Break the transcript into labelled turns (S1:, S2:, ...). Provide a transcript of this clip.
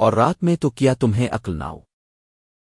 S1: اور رات میں تو کیا تمہیں عقل نہ ہو۔